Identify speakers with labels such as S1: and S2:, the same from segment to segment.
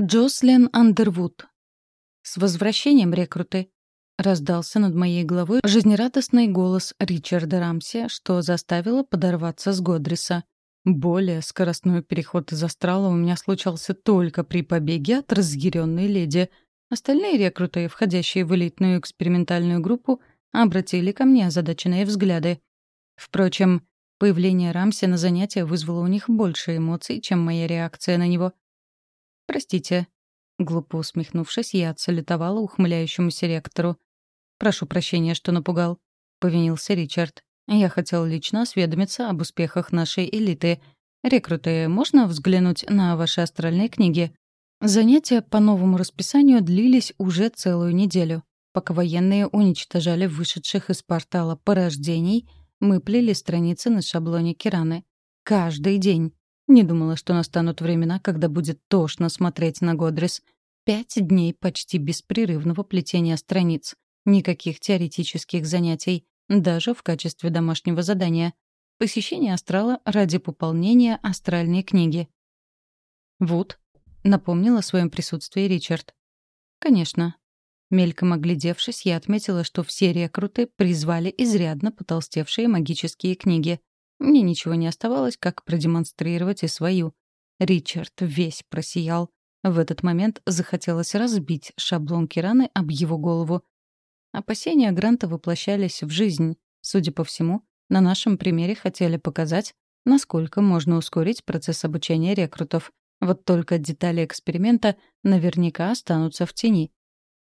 S1: Джослин Андервуд. «С возвращением, рекруты!» — раздался над моей головой жизнерадостный голос Ричарда Рамси, что заставило подорваться с Годриса. Более скоростной переход из астрала у меня случался только при побеге от разъяренной леди. Остальные рекруты, входящие в элитную экспериментальную группу, обратили ко мне озадаченные взгляды. Впрочем, появление Рамси на занятия вызвало у них больше эмоций, чем моя реакция на него — «Простите». Глупо усмехнувшись, я отсалютовала ухмыляющемуся ректору. «Прошу прощения, что напугал», — повинился Ричард. «Я хотел лично осведомиться об успехах нашей элиты. Рекруты, можно взглянуть на ваши астральные книги?» Занятия по новому расписанию длились уже целую неделю. Пока военные уничтожали вышедших из портала порождений, мы плели страницы на шаблоне Кираны. Каждый день. Не думала, что настанут времена, когда будет тошно смотреть на Годрис. Пять дней почти беспрерывного плетения страниц. Никаких теоретических занятий, даже в качестве домашнего задания. Посещение астрала ради пополнения астральной книги. «Вуд», — напомнил о своем присутствии Ричард. «Конечно». Мельком оглядевшись, я отметила, что все рекруты призвали изрядно потолстевшие магические книги. Мне ничего не оставалось, как продемонстрировать и свою. Ричард весь просиял. В этот момент захотелось разбить шаблон Кираны об его голову. Опасения Гранта воплощались в жизнь. Судя по всему, на нашем примере хотели показать, насколько можно ускорить процесс обучения рекрутов. Вот только детали эксперимента наверняка останутся в тени.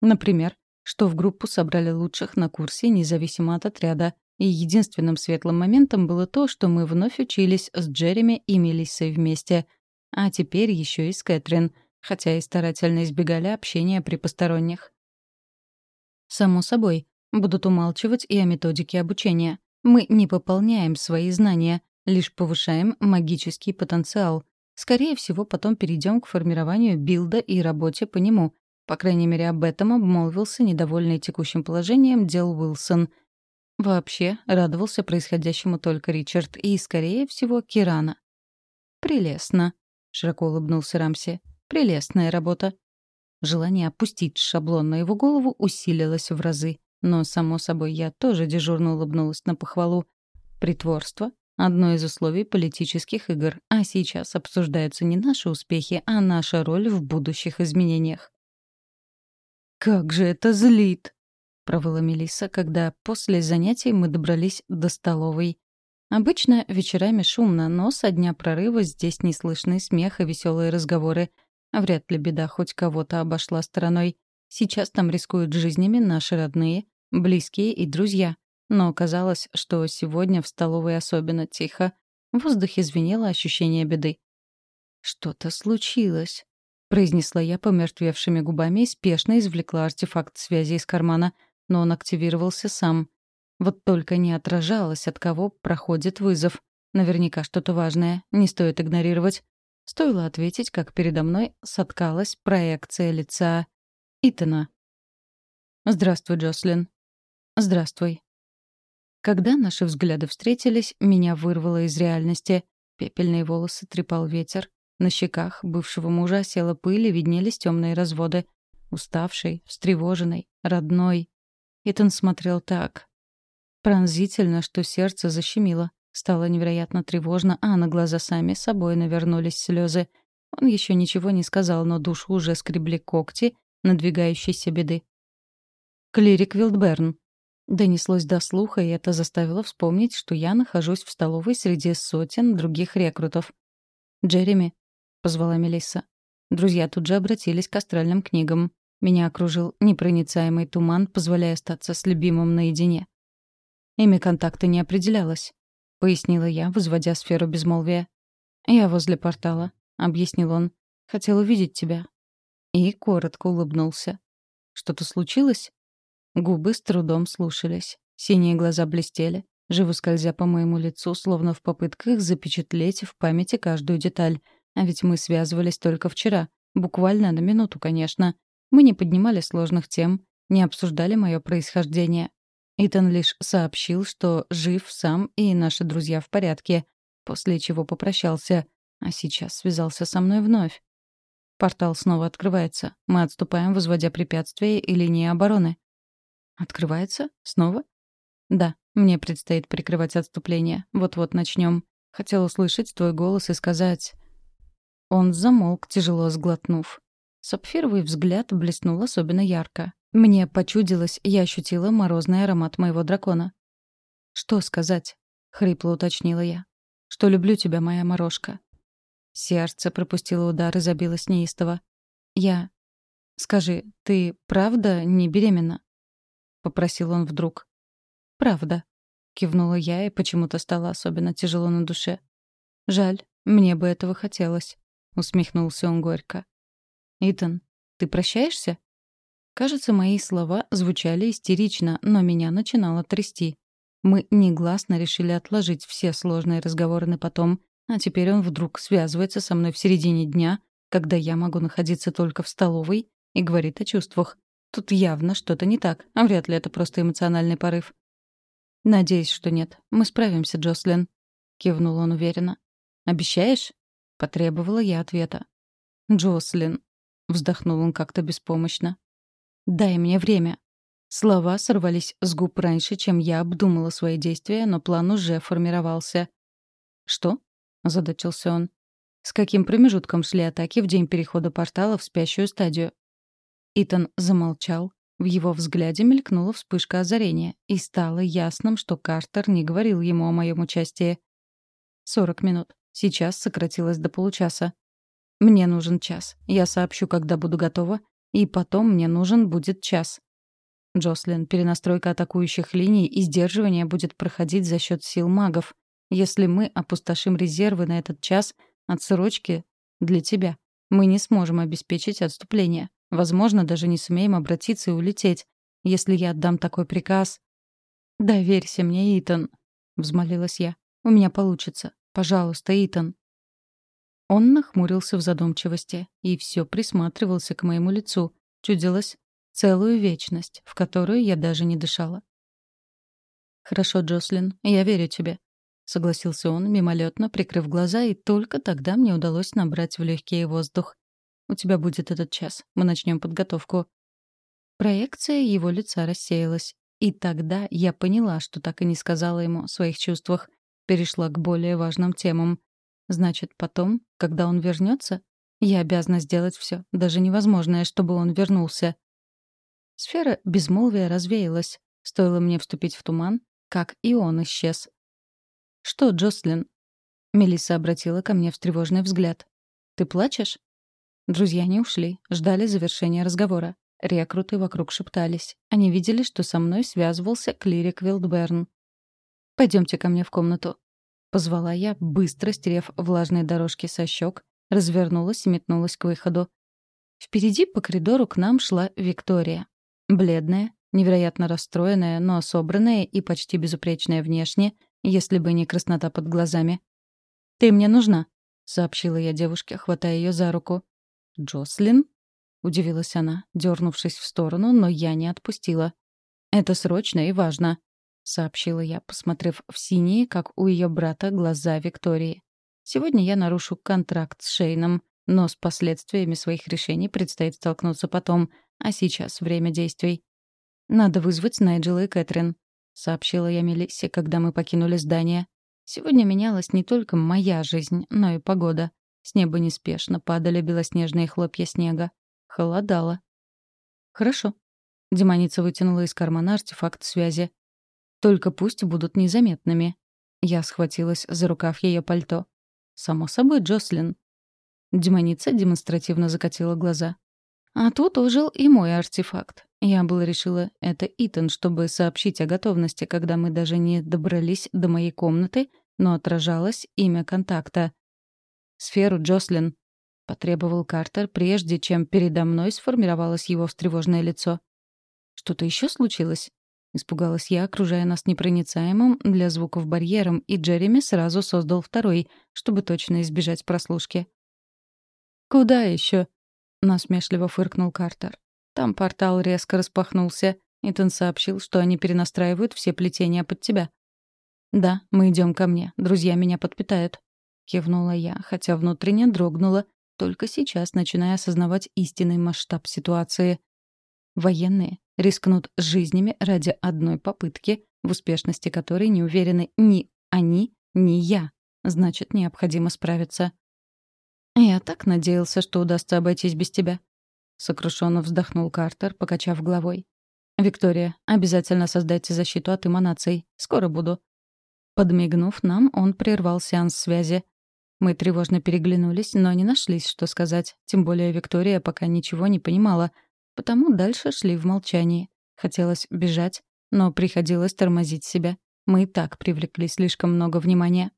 S1: Например, что в группу собрали лучших на курсе независимо от отряда, и единственным светлым моментом было то, что мы вновь учились с Джереми и Мелиссой вместе. А теперь еще и с Кэтрин, хотя и старательно избегали общения при посторонних. Само собой, будут умалчивать и о методике обучения. Мы не пополняем свои знания, лишь повышаем магический потенциал. Скорее всего, потом перейдем к формированию билда и работе по нему. По крайней мере, об этом обмолвился недовольный текущим положением дел Уилсон — Вообще, радовался происходящему только Ричард и, скорее всего, Кирана. «Прелестно», — широко улыбнулся Рамси. «Прелестная работа». Желание опустить шаблон на его голову усилилось в разы. Но, само собой, я тоже дежурно улыбнулась на похвалу. Притворство — одно из условий политических игр, а сейчас обсуждаются не наши успехи, а наша роль в будущих изменениях. «Как же это злит!» Провыла Мелисса, когда после занятий мы добрались до столовой. Обычно вечерами шумно, но со дня прорыва здесь не слышны смех и веселые разговоры. Вряд ли беда хоть кого-то обошла стороной. Сейчас там рискуют жизнями наши родные, близкие и друзья. Но казалось, что сегодня в столовой особенно тихо. В воздухе звенело ощущение беды. «Что-то случилось», — произнесла я помертвевшими губами и спешно извлекла артефакт связи из кармана — но он активировался сам. Вот только не отражалось, от кого проходит вызов. Наверняка что-то важное, не стоит игнорировать. Стоило ответить, как передо мной соткалась проекция лица Итана. «Здравствуй, Джослин». «Здравствуй». Когда наши взгляды встретились, меня вырвало из реальности. Пепельные волосы трепал ветер. На щеках бывшего мужа села пыль и виднелись темные разводы. Уставший, встревоженный, родной, Итан смотрел так. Пронзительно, что сердце защемило. Стало невероятно тревожно, а на глаза сами собой навернулись слезы. Он еще ничего не сказал, но душу уже скребли когти надвигающейся беды. «Клирик Вилдберн». Донеслось до слуха, и это заставило вспомнить, что я нахожусь в столовой среди сотен других рекрутов. «Джереми», — позвала Мелисса. Друзья тут же обратились к астральным книгам. Меня окружил непроницаемый туман, позволяя остаться с любимым наедине. Имя контакта не определялось, — пояснила я, возводя сферу безмолвия. «Я возле портала», — объяснил он. «Хотел увидеть тебя». И коротко улыбнулся. «Что-то случилось?» Губы с трудом слушались. Синие глаза блестели, живо скользя по моему лицу, словно в попытках запечатлеть в памяти каждую деталь. А ведь мы связывались только вчера. Буквально на минуту, конечно. Мы не поднимали сложных тем, не обсуждали мое происхождение. Итан лишь сообщил, что жив сам и наши друзья в порядке, после чего попрощался, а сейчас связался со мной вновь. Портал снова открывается. Мы отступаем, возводя препятствия и линии обороны. Открывается? Снова? Да, мне предстоит прикрывать отступление. Вот-вот начнем. Хотел услышать твой голос и сказать... Он замолк, тяжело сглотнув. Сапфировый взгляд блеснул особенно ярко. Мне почудилось, я ощутила морозный аромат моего дракона. «Что сказать?» — хрипло уточнила я. «Что люблю тебя, моя морожка». Сердце пропустило удар и забилось неистово. «Я...» «Скажи, ты правда не беременна?» — попросил он вдруг. «Правда», — кивнула я, и почему-то стало особенно тяжело на душе. «Жаль, мне бы этого хотелось», — усмехнулся он горько. «Итан, ты прощаешься?» Кажется, мои слова звучали истерично, но меня начинало трясти. Мы негласно решили отложить все сложные разговоры на потом, а теперь он вдруг связывается со мной в середине дня, когда я могу находиться только в столовой, и говорит о чувствах. Тут явно что-то не так, а вряд ли это просто эмоциональный порыв. «Надеюсь, что нет. Мы справимся, Джослин», — кивнул он уверенно. «Обещаешь?» — потребовала я ответа. «Джослин», — вздохнул он как-то беспомощно. «Дай мне время». Слова сорвались с губ раньше, чем я обдумала свои действия, но план уже формировался. «Что?» — озадачился он. «С каким промежутком шли атаки в день перехода портала в спящую стадию?» Итан замолчал. В его взгляде мелькнула вспышка озарения, и стало ясным, что Картер не говорил ему о моем участии. «Сорок минут. Сейчас сократилось до получаса. Мне нужен час. Я сообщу, когда буду готова, и потом мне нужен будет час. Джослин, перенастройка атакующих линий и сдерживание будет проходить за счет сил магов. Если мы опустошим резервы на этот час, отсрочки для тебя. Мы не сможем обеспечить отступление. Возможно, даже не сумеем обратиться и улететь. Если я отдам такой приказ... «Доверься мне, Итан», — взмолилась я. «У меня получится. Пожалуйста, Итан». Он нахмурился в задумчивости и все присматривался к моему лицу. Чудилось целую вечность, в которую я даже не дышала. «Хорошо, Джослин, я верю тебе», — согласился он, мимолетно прикрыв глаза, и только тогда мне удалось набрать в легкий воздух. «У тебя будет этот час. Мы начнем подготовку». Проекция его лица рассеялась. И тогда я поняла, что так и не сказала ему о своих чувствах. Перешла к более важным темам. Значит, потом, когда он вернется, я обязана сделать все, даже невозможное, чтобы он вернулся. Сфера безмолвия развеялась. Стоило мне вступить в туман, как и он исчез. «Что, Джослин?» Мелисса обратила ко мне встревоженный взгляд. «Ты плачешь?» Друзья не ушли, ждали завершения разговора. Рекруты вокруг шептались. Они видели, что со мной связывался клирик Вилдберн. «Пойдемте ко мне в комнату», Позвала я, быстро стерев влажные дорожки со щек, развернулась и метнулась к выходу. Впереди по коридору к нам шла Виктория. Бледная, невероятно расстроенная, но собранная и почти безупречная внешне, если бы не краснота под глазами. «Ты мне нужна», — сообщила я девушке, хватая ее за руку. «Джослин?» — удивилась она, дернувшись в сторону, но я не отпустила. «Это срочно и важно», — сообщила я, посмотрев в синие, как у ее брата, глаза Виктории. «Сегодня я нарушу контракт с Шейном, но с последствиями своих решений предстоит столкнуться потом, а сейчас время действий. Надо вызвать Найджела и Кэтрин», — сообщила я Мелиссе, когда мы покинули здание. Сегодня менялась не только моя жизнь, но и погода. С неба неспешно падали белоснежные хлопья снега. Холодало. «Хорошо». Демоница вытянула из кармана артефакт связи. Только пусть будут незаметными. Я схватилась за рукав ее пальто. «Само собой, Джослин». Демоница демонстративно закатила глаза. А тут ожил и мой артефакт. Я было решила, это Итан, чтобы сообщить о готовности, когда мы даже не добрались до моей комнаты, но отражалось имя контакта. «Сферу, Джослин», — потребовал Картер, прежде чем передо мной сформировалось его встревоженное лицо. «Что-то еще случилось?» Испугалась я, окружая нас непроницаемым для звуков барьером, и Джереми сразу создал второй, чтобы точно избежать прослушки. «Куда еще? насмешливо фыркнул Картер. Там портал резко распахнулся. Итан сообщил, что они перенастраивают все плетения под тебя. «Да, мы идем ко мне. Друзья меня подпитают», — кивнула я, хотя внутренне дрогнула, только сейчас начиная осознавать истинный масштаб ситуации. Военные рискнут жизнями ради одной попытки, в успешности которой не уверены ни они, ни я. Значит, необходимо справиться. «Я так надеялся, что удастся обойтись без тебя», — сокрушенно вздохнул Картер, покачав головой. «Виктория, обязательно создайте защиту от эманаций. Скоро буду». Подмигнув нам, он прервал сеанс связи. Мы тревожно переглянулись, но не нашлись, что сказать. Тем более Виктория пока ничего не понимала, потому дальше шли в молчании. Хотелось бежать, но приходилось тормозить себя. Мы и так привлекли слишком много внимания.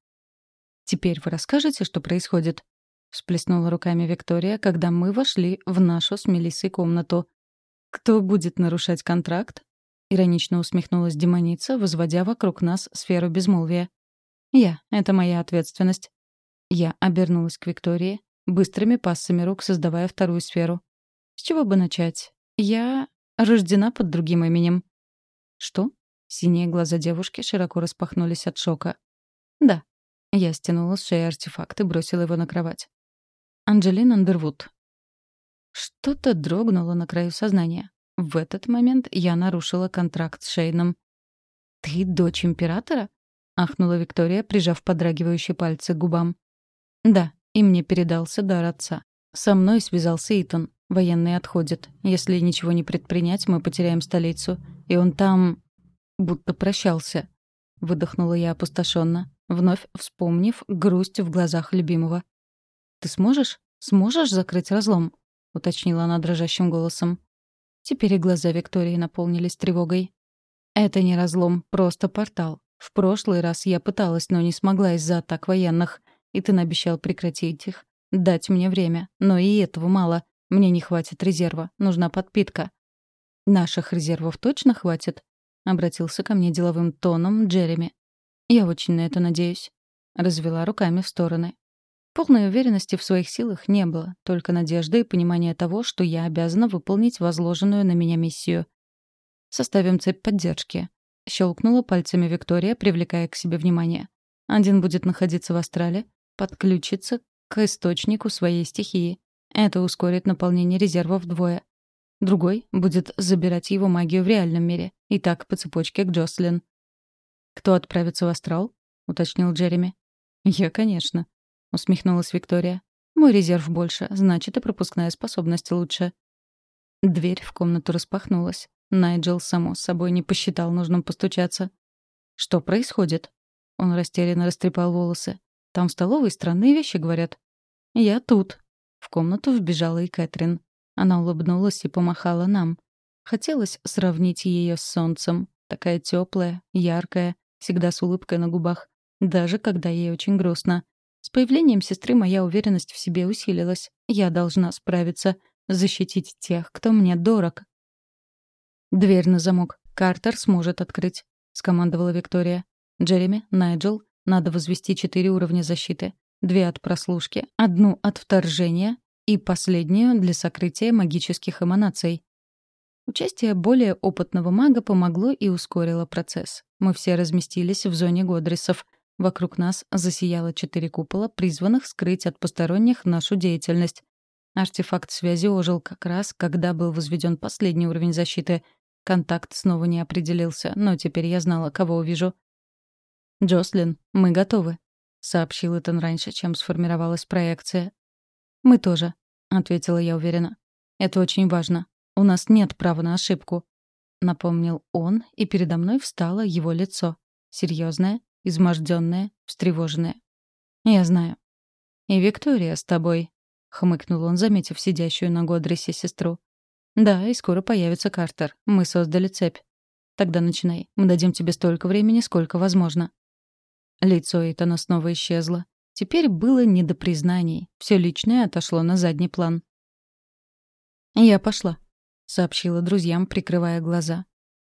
S1: «Теперь вы расскажете, что происходит?» — всплеснула руками Виктория, когда мы вошли в нашу с Мелиссой комнату. «Кто будет нарушать контракт?» — иронично усмехнулась демоница, возводя вокруг нас сферу безмолвия. «Я. Это моя ответственность». Я обернулась к Виктории, быстрыми пассами рук создавая вторую сферу. «С чего бы начать? Я рождена под другим именем». «Что?» Синие глаза девушки широко распахнулись от шока. «Да». Я стянула с шеи артефакт и бросила его на кровать. Анджелин Андервуд. Что-то дрогнуло на краю сознания. В этот момент я нарушила контракт с Шейном. «Ты дочь императора?» — ахнула Виктория, прижав подрагивающие пальцы к губам. «Да, и мне передался дар отца. Со мной связался Итан. Военный отходит. Если ничего не предпринять, мы потеряем столицу. И он там... будто прощался». Выдохнула я опустошенно, вновь вспомнив грусть в глазах любимого. «Ты сможешь? Сможешь закрыть разлом?» — уточнила она дрожащим голосом. Теперь и глаза Виктории наполнились тревогой. «Это не разлом, просто портал. В прошлый раз я пыталась, но не смогла из-за атак военных. И ты обещал прекратить их. Дать мне время. Но и этого мало. Мне не хватит резерва. Нужна подпитка». «Наших резервов точно хватит?» — обратился ко мне деловым тоном Джереми. «Я очень на это надеюсь». Развела руками в стороны. Полной уверенности в своих силах не было, только надежда и понимание того, что я обязана выполнить возложенную на меня миссию. «Составим цепь поддержки», — щелкнула пальцами Виктория, привлекая к себе внимание. «Один будет находиться в астрале, подключиться к источнику своей стихии. Это ускорит наполнение резерва вдвое. Другой будет забирать его магию в реальном мире. И так по цепочке к Джослин. «Кто отправится в астрал?» — уточнил Джереми. «Я, конечно», — усмехнулась Виктория. «Мой резерв больше, значит, и пропускная способность лучше». Дверь в комнату распахнулась. Найджел, само собой, не посчитал нужным постучаться. «Что происходит?» Он растерянно растрепал волосы. «Там в столовой странные вещи говорят». «Я тут». В комнату вбежала и Кэтрин. Она улыбнулась и помахала нам. Хотелось сравнить ее с солнцем. Такая теплая, яркая, всегда с улыбкой на губах. Даже когда ей очень грустно. С появлением сестры моя уверенность в себе усилилась. Я должна справиться, защитить тех, кто мне дорог. «Дверь на замок. Картер сможет открыть», — скомандовала Виктория. «Джереми, Найджел, надо возвести четыре уровня защиты. Две от прослушки, одну от вторжения и последнюю для сокрытия магических эманаций». Участие более опытного мага помогло и ускорило процесс. Мы все разместились в зоне Годрисов — Вокруг нас засияло четыре купола, призванных скрыть от посторонних нашу деятельность. Артефакт связи ожил как раз, когда был возведен последний уровень защиты. Контакт снова не определился, но теперь я знала, кого увижу. «Джослин, мы готовы», — сообщил Итан раньше, чем сформировалась проекция. «Мы тоже», — ответила я уверенно. «Это очень важно. У нас нет права на ошибку», — напомнил он, и передо мной встало его лицо. Серьезное, измождённая, встревоженная. «Я знаю». «И Виктория с тобой», — хмыкнул он, заметив сидящую на Годресе сестру. «Да, и скоро появится Картер. Мы создали цепь. Тогда начинай. Мы дадим тебе столько времени, сколько возможно». Лицо Итана снова исчезло. Теперь было не до признаний. Все личное отошло на задний план. «Я пошла», — сообщила друзьям, прикрывая глаза.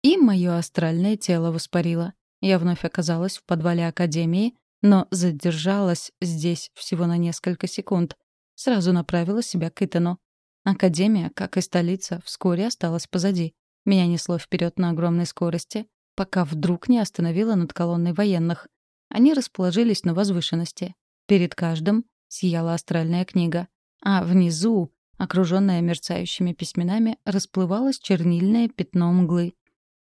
S1: И мое астральное тело воспарило. Я вновь оказалась в подвале Академии, но задержалась здесь всего на несколько секунд. Сразу направила себя к Итану. Академия, как и столица, вскоре осталась позади. Меня несло вперед на огромной скорости, пока вдруг не остановила над колонной военных. Они расположились на возвышенности. Перед каждым сияла астральная книга. а внизу, окруженная мерцающими письменами, расплывалось чернильное пятно мглы.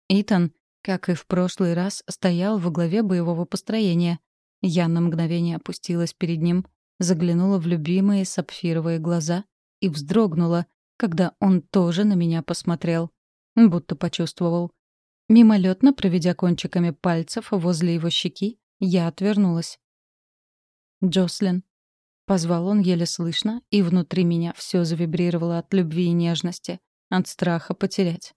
S1: Итан, как и в прошлый раз, стоял во главе боевого построения. Я на мгновение опустилась перед ним, заглянула в любимые сапфировые глаза и вздрогнула, когда он тоже на меня посмотрел. Будто почувствовал. Мимолетно проведя кончиками пальцев возле его щеки, я отвернулась. «Джослин». Позвал он еле слышно, и внутри меня все завибрировало от любви и нежности, от страха потерять.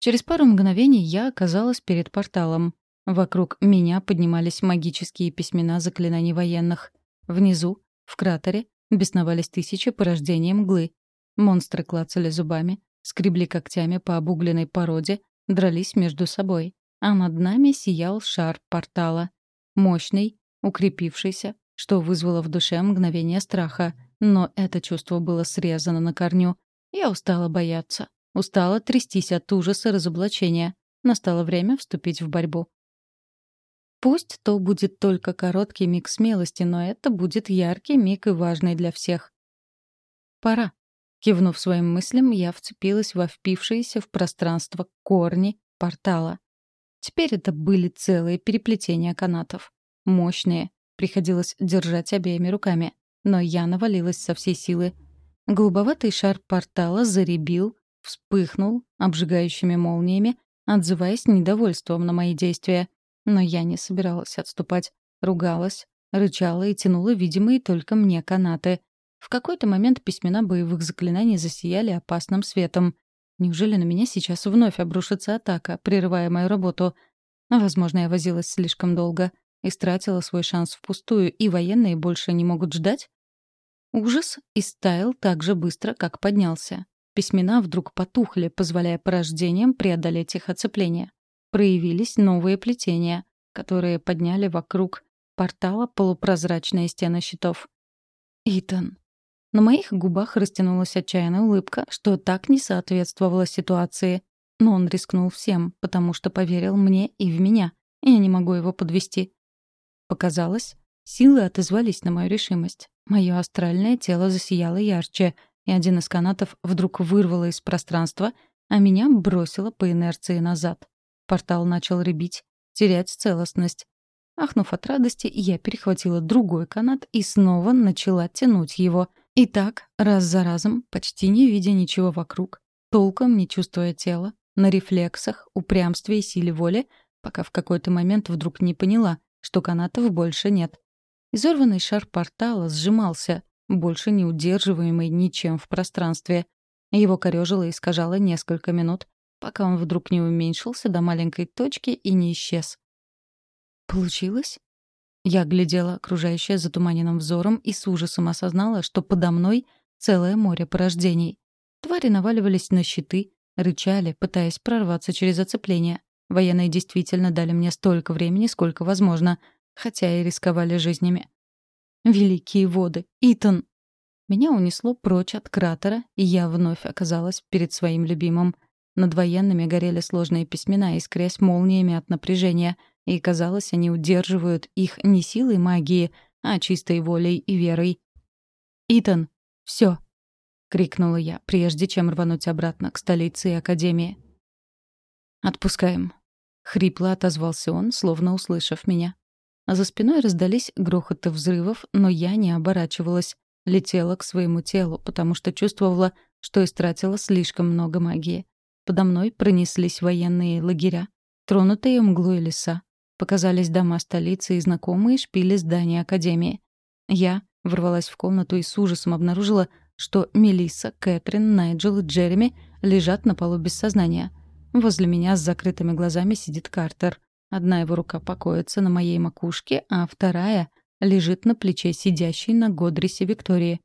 S1: Через пару мгновений я оказалась перед порталом. Вокруг меня поднимались магические письмена заклинаний военных. Внизу, в кратере, бесновались тысячи порождений мглы. Монстры клацали зубами, скребли когтями по обугленной породе, дрались между собой. А над нами сиял шар портала. Мощный, укрепившийся, что вызвало в душе мгновение страха. Но это чувство было срезано на корню. Я устала бояться. Устала трястись от ужаса разоблачения. Настало время вступить в борьбу. Пусть то будет только короткий миг смелости, но это будет яркий миг и важный для всех. «Пора», Кивнув своим мыслям, я вцепилась во впившиеся в пространство корни портала. Теперь это были целые переплетения канатов. Мощные. Приходилось держать обеими руками. Но я навалилась со всей силы. Голубоватый шар портала заребил, вспыхнул обжигающими молниями, отзываясь недовольством на мои действия. Но я не собиралась отступать. Ругалась, рычала и тянула видимые только мне канаты. В какой-то момент письмена боевых заклинаний засияли опасным светом. Неужели на меня сейчас вновь обрушится атака, прерывая мою работу? Возможно, я возилась слишком долго, истратила свой шанс впустую, и военные больше не могут ждать? Ужас истаял так же быстро, как поднялся. Письмена вдруг потухли, позволяя порождениям преодолеть их оцепление. Проявились новые плетения, которые подняли вокруг портала полупрозрачные стены щитов. «Итан, на моих губах растянулась отчаянная улыбка, что так не соответствовало ситуации. Но он рискнул всем, потому что поверил мне и в меня. Я не могу его подвести. Показалось, силы отозвались на мою решимость. Мое астральное тело засияло ярче, и один из канатов вдруг вырвало из пространства, а меня бросило по инерции назад. Портал начал рябить, терять целостность. Ахнув от радости, я перехватила другой канат и снова начала тянуть его — и так, раз за разом, почти не видя ничего вокруг, толком не чувствуя тела, на рефлексах, упрямстве и силе воли, пока в какой-то момент вдруг не поняла, что канатов больше нет. Изорванный шар портала сжимался, больше не удерживаемый ничем в пространстве. Его корёжило и искажало несколько минут, пока он вдруг не уменьшился до маленькой точки и не исчез. «Получилось?» Я глядела окружающее затуманенным взором и с ужасом осознала, что подо мной целое море порождений. Твари наваливались на щиты, рычали, пытаясь прорваться через оцепление. Военные действительно дали мне столько времени, сколько возможно, хотя и рисковали жизнями. Великие воды! Итан! Меня унесло прочь от кратера, и я вновь оказалась перед своим любимым. Над военными горели сложные письмена, искрясь молниями от напряжения — и, казалось, они удерживают их не силой магии, а чистой волей и верой. «Итан, все! крикнула я, прежде чем рвануть обратно к столице и академии. «Отпускаем», — хрипло отозвался он, словно услышав меня. За спиной раздались грохоты взрывов, но я не оборачивалась, летела к своему телу, потому что чувствовала, что истратила слишком много магии. Подо мной пронеслись военные лагеря, тронутые мглой леса, Показались дома столицы и знакомые шпили здания Академии. Я ворвалась в комнату и с ужасом обнаружила, что Мелисса, Кэтрин, Найджел и Джереми лежат на полу без сознания. Возле меня с закрытыми глазами сидит Картер. Одна его рука покоится на моей макушке, а вторая лежит на плече сидящей на Годрисе Виктории.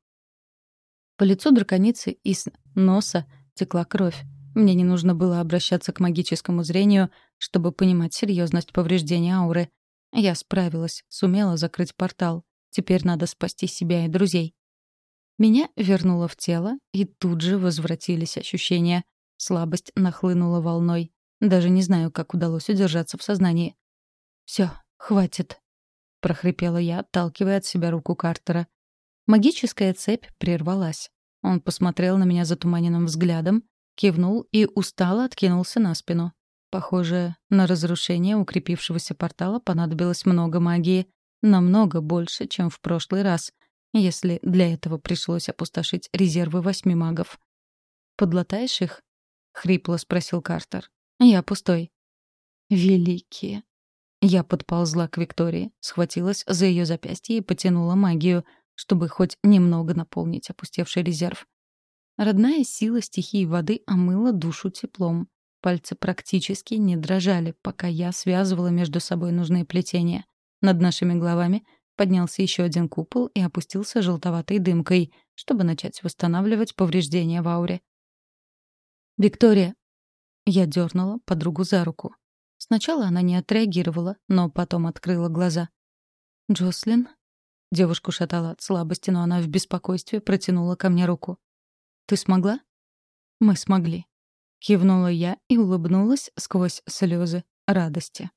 S1: По лицу драконицы из носа текла кровь. Мне не нужно было обращаться к магическому зрению, чтобы понимать серьезность повреждения ауры. Я справилась, сумела закрыть портал. Теперь надо спасти себя и друзей. Меня вернуло в тело, и тут же возвратились ощущения. Слабость нахлынула волной. Даже не знаю, как удалось удержаться в сознании. Все, хватит», — прохрипела я, отталкивая от себя руку Картера. Магическая цепь прервалась. Он посмотрел на меня затуманенным взглядом, кивнул и устало откинулся на спину. Похоже, на разрушение укрепившегося портала понадобилось много магии. Намного больше, чем в прошлый раз, если для этого пришлось опустошить резервы восьми магов. «Подлатаешь их?» — хрипло спросил Картер. «Я пустой». «Великие». Я подползла к Виктории, схватилась за ее запястье и потянула магию, чтобы хоть немного наполнить опустевший резерв. Родная сила стихии воды омыла душу теплом. Пальцы практически не дрожали, пока я связывала между собой нужные плетения. Над нашими головами поднялся еще один купол и опустился желтоватой дымкой, чтобы начать восстанавливать повреждения в ауре. «Виктория!» Я дернула подругу за руку. Сначала она не отреагировала, но потом открыла глаза. «Джослин?» Девушку шатала от слабости, но она в беспокойстве протянула ко мне руку. «Ты смогла?» «Мы смогли», — кивнула я и улыбнулась сквозь слезы радости.